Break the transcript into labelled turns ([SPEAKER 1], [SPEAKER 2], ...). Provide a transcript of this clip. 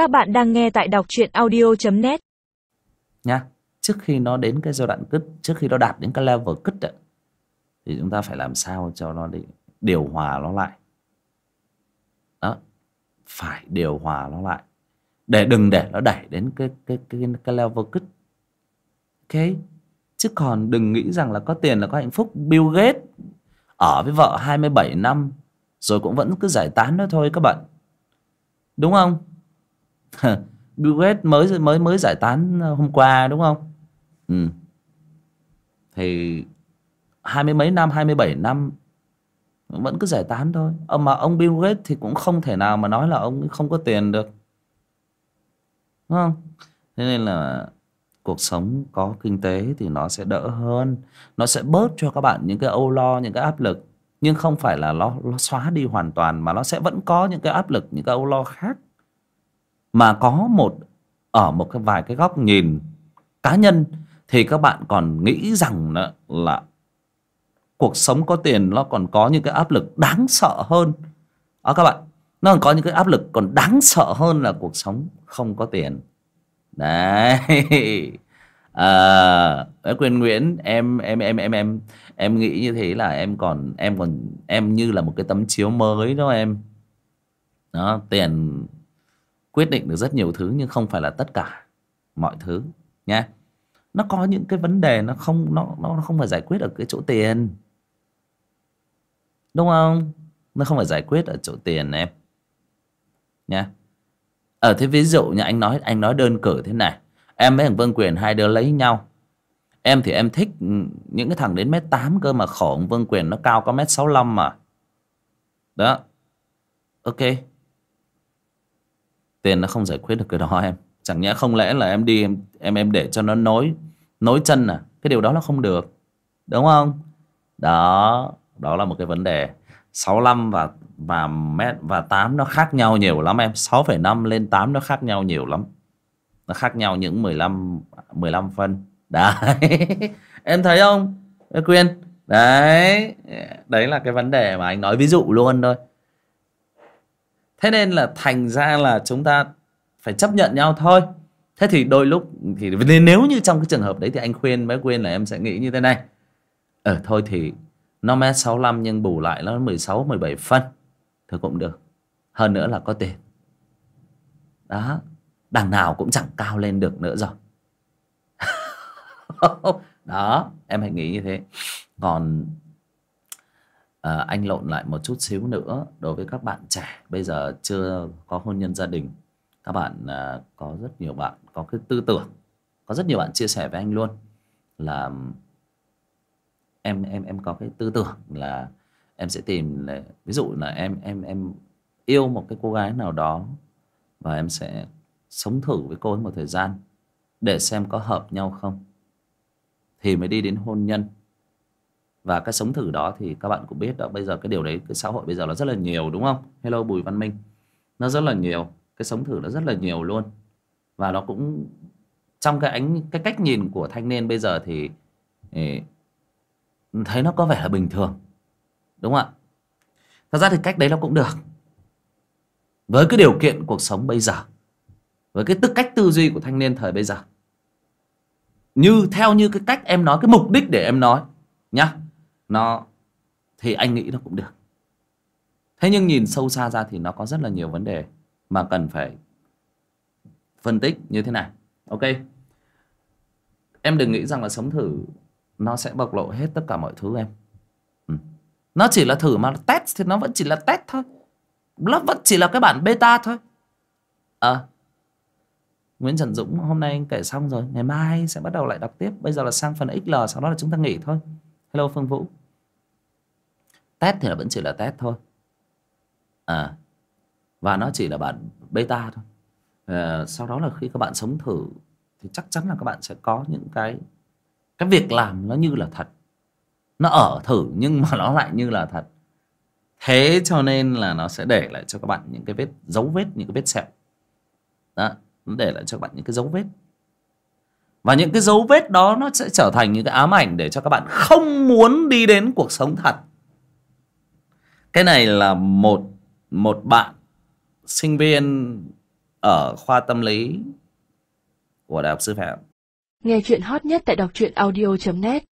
[SPEAKER 1] Các bạn đang nghe tại đọc truyện audio.net
[SPEAKER 2] nha trước khi nó đến cái giai đoạn cứt trước khi nó đạt đến cái level cứt ấy, thì chúng ta phải làm sao cho nó đi điều hòa nó lại? Đó phải điều hòa nó lại. Để đừng để nó đẩy đến cái cái cái cái level cứt. Ok? Chứ còn đừng nghĩ rằng là có tiền là có hạnh phúc. Bill Gates ở với vợ 27 năm rồi cũng vẫn cứ giải tán nó thôi các bạn. Đúng không? Bill Gates mới mới mới giải tán ờ, hôm qua đúng không? Ừ. thì hai mươi mấy năm hai mươi bảy năm vẫn cứ giải tán thôi. Ông mà ông Bill Gates thì cũng không thể nào mà nói là ông không có tiền được. Đúng không? Thế nên là cuộc sống có kinh tế thì nó sẽ đỡ hơn. Nó sẽ bớt cho các bạn những cái âu lo những cái áp lực. Nhưng không phải là nó, nó xóa đi hoàn toàn mà nó sẽ vẫn có những cái áp lực những cái âu lo khác mà có một ở một cái vài cái góc nhìn cá nhân thì các bạn còn nghĩ rằng là, là cuộc sống có tiền nó còn có những cái áp lực đáng sợ hơn. Đó các bạn nó còn có những cái áp lực còn đáng sợ hơn là cuộc sống không có tiền. Đấy. À, quyền nguyễn em em em em em em nghĩ như thế là em còn em còn em như là một cái tấm chiếu mới đó em. Đó tiền quyết định được rất nhiều thứ nhưng không phải là tất cả mọi thứ nha nó có những cái vấn đề nó không, nó nó không phải giải quyết ở cái chỗ tiền. Đúng không? Nó không phải giải quyết ở chỗ tiền em nha ở ờ, thế ví dụ như anh nói anh nói đơn cử thế này. Em với thằng Vương Quyền, hai đứa lấy nhau. Em thì em thích ừ, những cái thằng đến mét tám cơ mà khổ. Ông Vương Quyền nó cao có mét sáu mươi mà. Đó. Ok tiền nó không giải quyết được cái đó em. Chẳng nhẽ không lẽ là em đi em em em để cho nó nối nối chân à? Cái điều đó là không được. Đúng không? Đó đó là một cái vấn đề. 65 và và mét và 8 nó khác nhau nhiều lắm em. 6,5 lên 8 nó khác nhau nhiều lắm. Nó khác nhau những 15 15 phân. Đấy. Em thấy không? Em quyên? Đấy. Đấy là cái vấn đề mà anh nói ví dụ luôn thôi thế nên là thành ra là chúng ta phải chấp nhận nhau thôi. Thế thì đôi lúc thì nếu như trong cái trường hợp đấy thì anh khuyên bé khuyên là em sẽ nghĩ như thế này. Ở ờ, thôi thì nó mét 65 nhưng bù lại nó 16 17 phân thì cũng được. Hơn nữa là có tiền. Đó đằng nào cũng chẳng cao lên được nữa rồi. Đó em hãy nghĩ như thế. Còn à, anh lộn lại một chút xíu nữa đối với các bạn trẻ. Bây giờ chưa có hôn nhân gia đình. Các bạn à, có rất nhiều bạn có cái tư tưởng có rất nhiều bạn chia sẻ với anh luôn là em em em có cái tư tưởng là em sẽ tìm ví dụ là em em em yêu một cái cô gái nào đó và em sẽ sống thử với cô ấy một thời gian để xem có hợp nhau không thì mới đi đến hôn nhân và cái sống thử đó thì các bạn cũng biết đó bây giờ cái điều đấy cái xã hội bây giờ nó rất là nhiều đúng không? Hello bùi văn minh. Nó rất là nhiều cái sống thử nó rất là nhiều luôn. Và nó cũng trong cái ánh cái cách nhìn của thanh niên bây giờ thì, thì thấy nó có vẻ là bình thường đúng không ạ? Thật ra thì cách đấy nó cũng được. Với cái điều kiện cuộc sống bây giờ với cái tư cách tư duy của thanh niên thời bây giờ như theo như cái cách em nói cái mục đích để em nói nhá nó thì anh nghĩ nó cũng được. Thế nhưng nhìn sâu xa ra thì nó có rất là nhiều vấn đề mà cần phải phân tích như thế này. Ok? Em đừng nghĩ rằng là sống thử nó sẽ bộc lộ hết tất cả mọi thứ em. Ừ. nó chỉ là thử mà test thì nó vẫn chỉ là test thôi. Nó vẫn chỉ là cái bản beta thôi. Ờ. À, Nguyễn Trần Dũng hôm nay anh kể xong rồi. Ngày mai sẽ bắt đầu lại đọc tiếp. Bây giờ là sang phần XL Sau đó là chúng ta nghỉ thôi. Hello Phương Vũ. Test thì là vẫn chỉ là test thôi. À Và nó chỉ là bản beta thôi. À, Sau đó là khi các bạn sống thử Thì chắc chắn là các bạn sẽ có những cái Cái việc làm nó như là thật. Nó ở thử nhưng mà nó lại như là thật. Thế cho nên là nó sẽ để lại cho các bạn những cái vết dấu vết, những cái vết sẹo. Đó nó để lại cho các bạn những cái dấu vết. Và những cái dấu vết đó nó sẽ trở thành những cái ám ảnh để cho các bạn không muốn đi đến cuộc sống thật cái này là một một bạn sinh viên ở khoa tâm lý của đại học sư phạm.
[SPEAKER 3] Nghe chuyện hot nhất tại đọc truyện audio.net